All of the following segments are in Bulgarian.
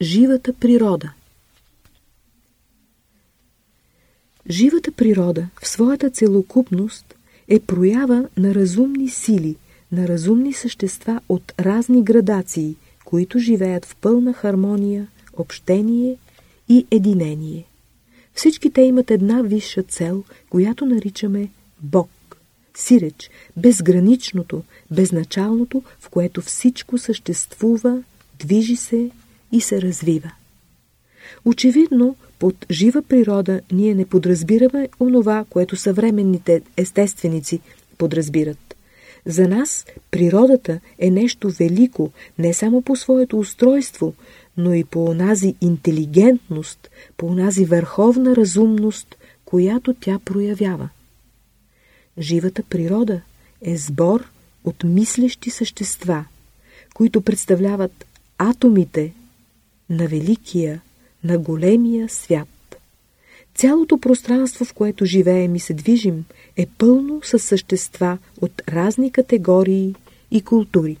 Живата природа Живата природа в своята целокупност е проява на разумни сили, на разумни същества от разни градации, които живеят в пълна хармония, общение и единение. Всички те имат една висша цел, която наричаме Бог. Сиреч, безграничното, безначалното, в което всичко съществува, движи се и се развива. Очевидно, под жива природа ние не подразбираме онова, което съвременните естественици подразбират. За нас природата е нещо велико не само по своето устройство, но и по онази интелигентност, по онази върховна разумност, която тя проявява. Живата природа е сбор от мислещи същества, които представляват атомите на великия, на големия свят. Цялото пространство, в което живеем и се движим, е пълно със същества от разни категории и култури.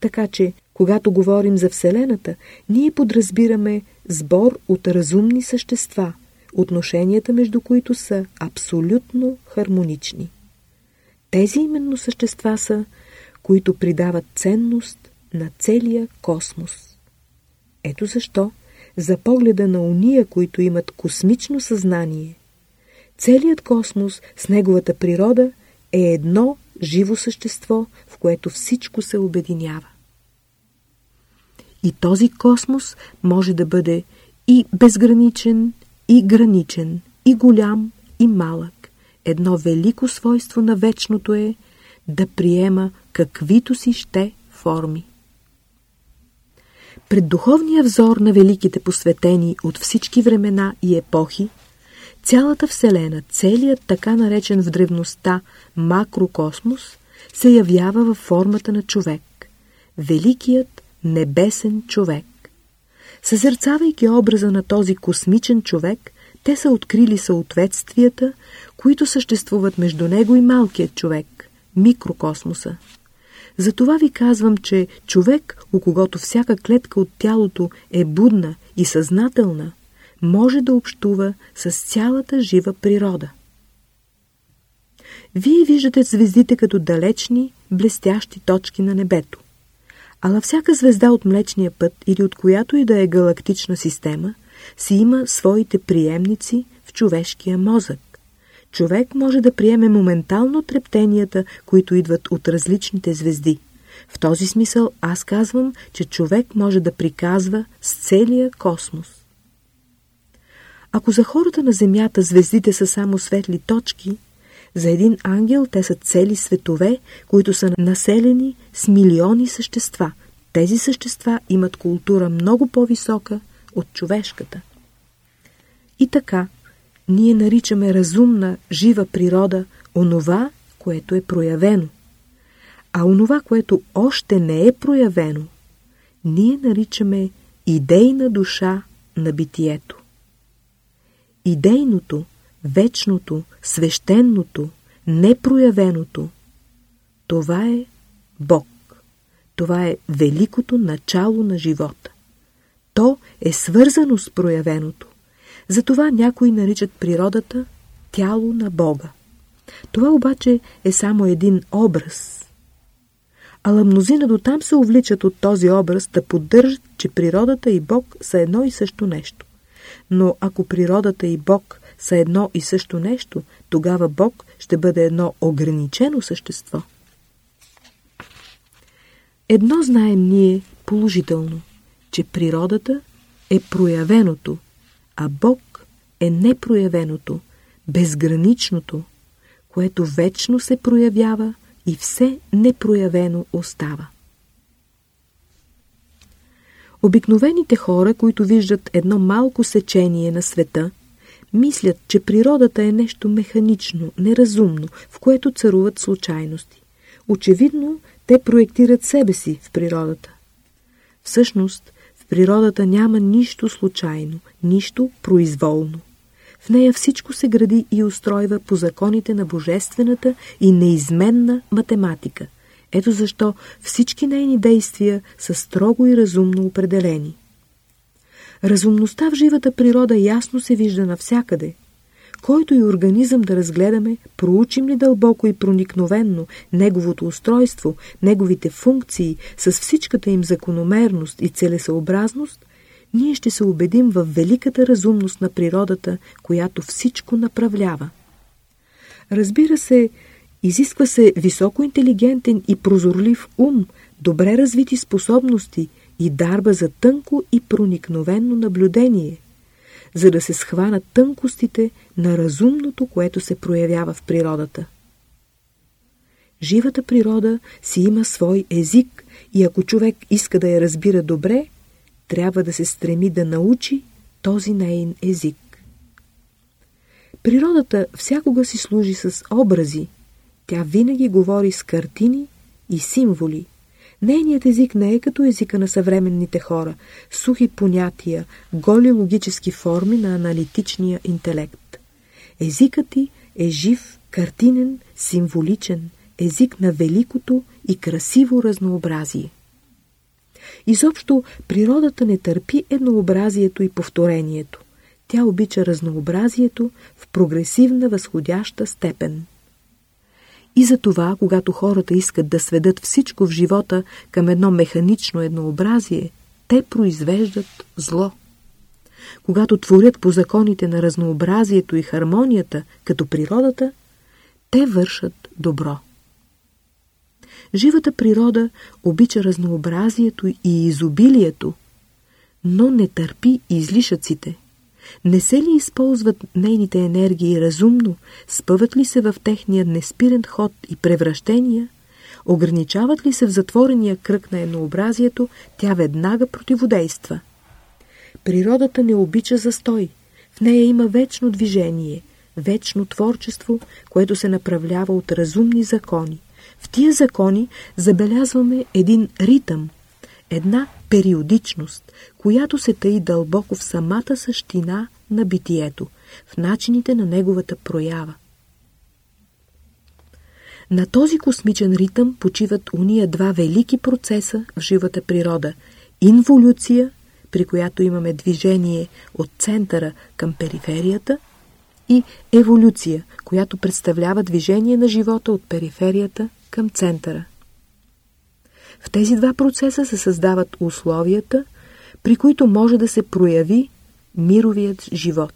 Така че, когато говорим за Вселената, ние подразбираме сбор от разумни същества, отношенията между които са абсолютно хармонични. Тези именно същества са, които придават ценност на целия космос. Ето защо, за погледа на уния, които имат космично съзнание, целият космос с неговата природа е едно живо същество, в което всичко се обединява. И този космос може да бъде и безграничен, и граничен, и голям, и малък. Едно велико свойство на вечното е да приема каквито си ще форми. Пред духовния взор на великите посветени от всички времена и епохи, цялата Вселена, целият така наречен в древността макрокосмос, се явява във формата на човек. Великият небесен човек. Съзерцавайки образа на този космичен човек, те са открили съответствията, които съществуват между него и малкият човек, микрокосмоса. Затова ви казвам, че човек, у когото всяка клетка от тялото е будна и съзнателна, може да общува с цялата жива природа. Вие виждате звездите като далечни, блестящи точки на небето. Ала всяка звезда от Млечния път или от която и да е галактична система си има своите приемници в човешкия мозък. Човек може да приеме моментално трептенията, които идват от различните звезди. В този смисъл аз казвам, че човек може да приказва с целия космос. Ако за хората на Земята звездите са само светли точки, за един ангел те са цели светове, които са населени с милиони същества. Тези същества имат култура много по-висока от човешката. И така, ние наричаме разумна, жива природа онова, което е проявено. А онова, което още не е проявено, ние наричаме идейна душа на битието. Идейното, вечното, свещеното, непроявеното, това е Бог. Това е великото начало на живота. То е свързано с проявеното. Затова някои наричат природата тяло на Бога. Това обаче е само един образ. Ала мнозина до там се увличат от този образ да поддържат, че природата и Бог са едно и също нещо. Но ако природата и Бог са едно и също нещо, тогава Бог ще бъде едно ограничено същество. Едно знаем ние положително, че природата е проявеното, а Бог е непроявеното, безграничното, което вечно се проявява и все непроявено остава. Обикновените хора, които виждат едно малко сечение на света, мислят, че природата е нещо механично, неразумно, в което царуват случайности. Очевидно, те проектират себе си в природата. Всъщност, природата няма нищо случайно, нищо произволно. В нея всичко се гради и устройва по законите на божествената и неизменна математика. Ето защо всички нейни действия са строго и разумно определени. Разумността в живата природа ясно се вижда навсякъде. Който и организъм да разгледаме, проучим ли дълбоко и проникновенно неговото устройство, неговите функции, с всичката им закономерност и целесъобразност, ние ще се убедим в великата разумност на природата, която всичко направлява. Разбира се, изисква се високо интелигентен и прозорлив ум, добре развити способности и дарба за тънко и проникновенно наблюдение, за да се схванат тънкостите на разумното, което се проявява в природата. Живата природа си има свой език и ако човек иска да я разбира добре, трябва да се стреми да научи този нейн език. Природата всякога си служи с образи. Тя винаги говори с картини и символи. Нейният език не е като езика на съвременните хора, сухи понятия, голи логически форми на аналитичния интелект. Езикът ти е жив, картинен, символичен, език на великото и красиво разнообразие. Изобщо природата не търпи еднообразието и повторението. Тя обича разнообразието в прогресивна възходяща степен. И за това, когато хората искат да сведат всичко в живота към едно механично еднообразие, те произвеждат зло. Когато творят по законите на разнообразието и хармонията, като природата, те вършат добро. Живата природа обича разнообразието и изобилието, но не търпи излишъците. Не се ли използват нейните енергии разумно, спъват ли се в техния неспирен ход и превращения, ограничават ли се в затворения кръг на еднообразието, тя веднага противодейства. Природата не обича застой. В нея има вечно движение, вечно творчество, което се направлява от разумни закони. В тия закони забелязваме един ритъм, една периодичност, която се таи дълбоко в самата същина на битието, в начините на неговата проява. На този космичен ритъм почиват уния два велики процеса в живата природа – инволюция, при която имаме движение от центъра към периферията, и еволюция, която представлява движение на живота от периферията към центъра. В тези два процеса се създават условията, при които може да се прояви мировият живот.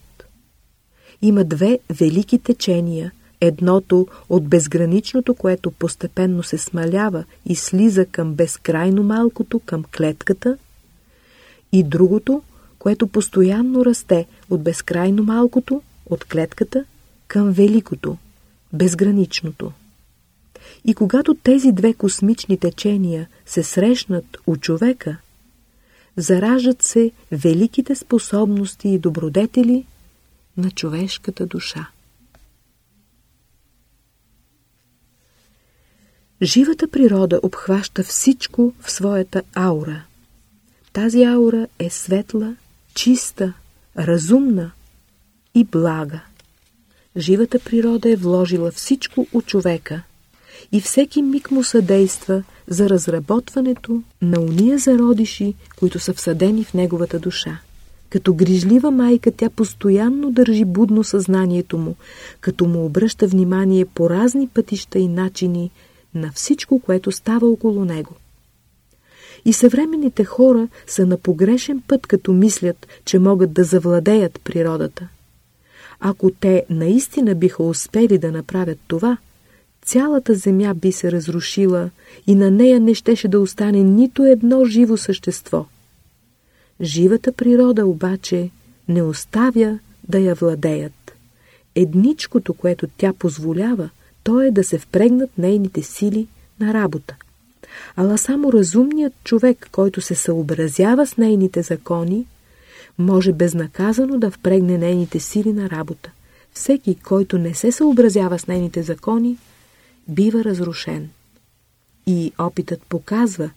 Има две велики течения. Едното от безграничното, което постепенно се смалява и слиза към безкрайно малкото, към клетката, и другото, което постоянно расте от безкрайно малкото, от клетката, към великото, безграничното. И когато тези две космични течения се срещнат у човека, заражат се великите способности и добродетели на човешката душа. Живата природа обхваща всичко в своята аура. Тази аура е светла, чиста, разумна и блага. Живата природа е вложила всичко у човека – и всеки миг му съдейства за разработването на уния зародиши, които са всъдени в неговата душа. Като грижлива майка тя постоянно държи будно съзнанието му, като му обръща внимание по разни пътища и начини на всичко, което става около него. И съвременните хора са на погрешен път, като мислят, че могат да завладеят природата. Ако те наистина биха успели да направят това – цялата земя би се разрушила и на нея не щеше да остане нито едно живо същество. Живата природа обаче не оставя да я владеят. Едничкото, което тя позволява, то е да се впрегнат нейните сили на работа. Ала само разумният човек, който се съобразява с нейните закони, може безнаказано да впрегне нейните сили на работа. Всеки, който не се съобразява с нейните закони, бива разрушен. И опитът показва,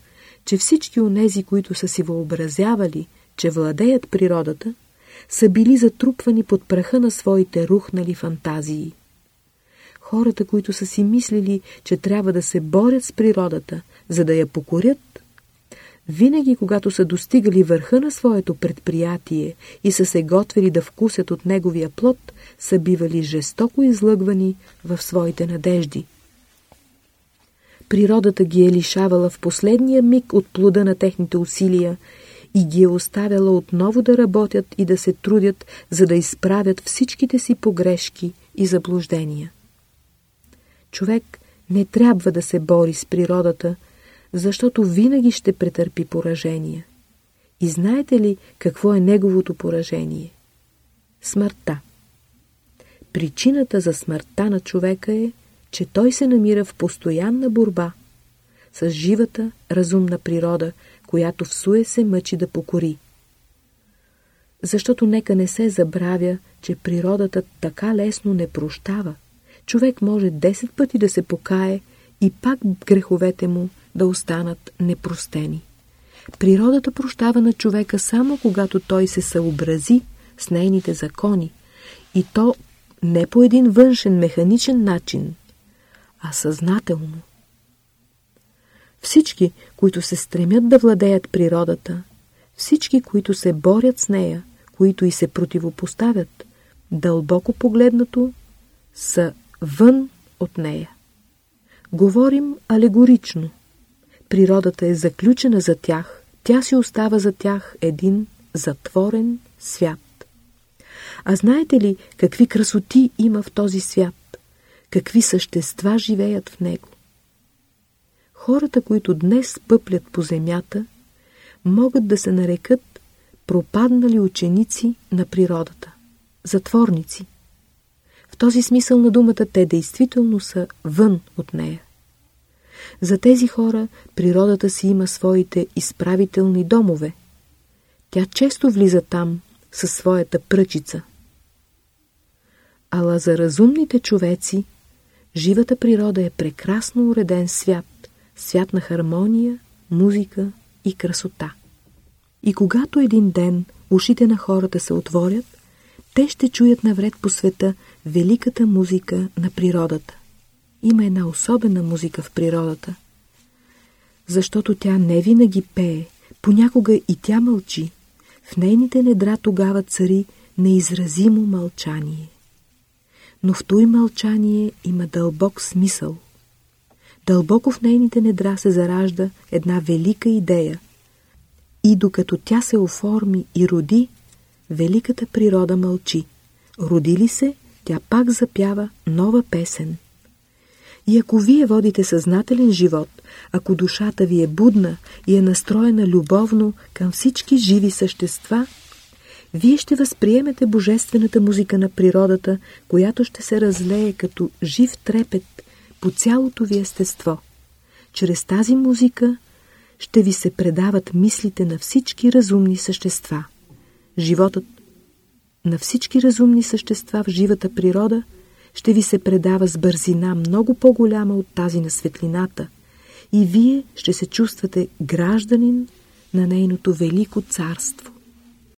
че всички онези, които са си въобразявали, че владеят природата, са били затрупвани под праха на своите рухнали фантазии. Хората, които са си мислили, че трябва да се борят с природата, за да я покорят, винаги когато са достигали върха на своето предприятие и са се готвили да вкусят от неговия плод, са бивали жестоко излъгвани в своите надежди. Природата ги е лишавала в последния миг от плода на техните усилия и ги е оставяла отново да работят и да се трудят, за да изправят всичките си погрешки и заблуждения. Човек не трябва да се бори с природата, защото винаги ще претърпи поражение. И знаете ли какво е неговото поражение? Смъртта. Причината за смъртта на човека е, че той се намира в постоянна борба с живата, разумна природа, която в суе се мъчи да покори. Защото нека не се забравя, че природата така лесно не прощава. Човек може 10 пъти да се покае и пак греховете му да останат непростени. Природата прощава на човека само когато той се съобрази с нейните закони и то не по един външен механичен начин, а съзнателно. Всички, които се стремят да владеят природата, всички, които се борят с нея, които и се противопоставят, дълбоко погледнато, са вън от нея. Говорим алегорично. Природата е заключена за тях, тя си остава за тях един затворен свят. А знаете ли какви красоти има в този свят? Какви същества живеят в него? Хората, които днес пъплят по земята, могат да се нарекат пропаднали ученици на природата, затворници. В този смисъл на думата те действително са вън от нея. За тези хора природата си има своите изправителни домове. Тя често влиза там със своята пръчица. Ала за разумните човеци живата природа е прекрасно уреден свят, свят на хармония, музика и красота. И когато един ден ушите на хората се отворят, те ще чуят навред по света великата музика на природата. Има една особена музика в природата, защото тя не винаги пее, понякога и тя мълчи. В нейните недра тогава цари неизразимо мълчание. Но в той мълчание има дълбок смисъл. Дълбоко в нейните недра се заражда една велика идея. И докато тя се оформи и роди, великата природа мълчи. Роди ли се, тя пак запява нова песен. И ако вие водите съзнателен живот, ако душата ви е будна и е настроена любовно към всички живи същества, вие ще възприемете божествената музика на природата, която ще се разлее като жив трепет по цялото ви естество. Чрез тази музика ще ви се предават мислите на всички разумни същества. Животът на всички разумни същества в живата природа ще ви се предава с бързина много по-голяма от тази на светлината и вие ще се чувствате гражданин на нейното велико царство.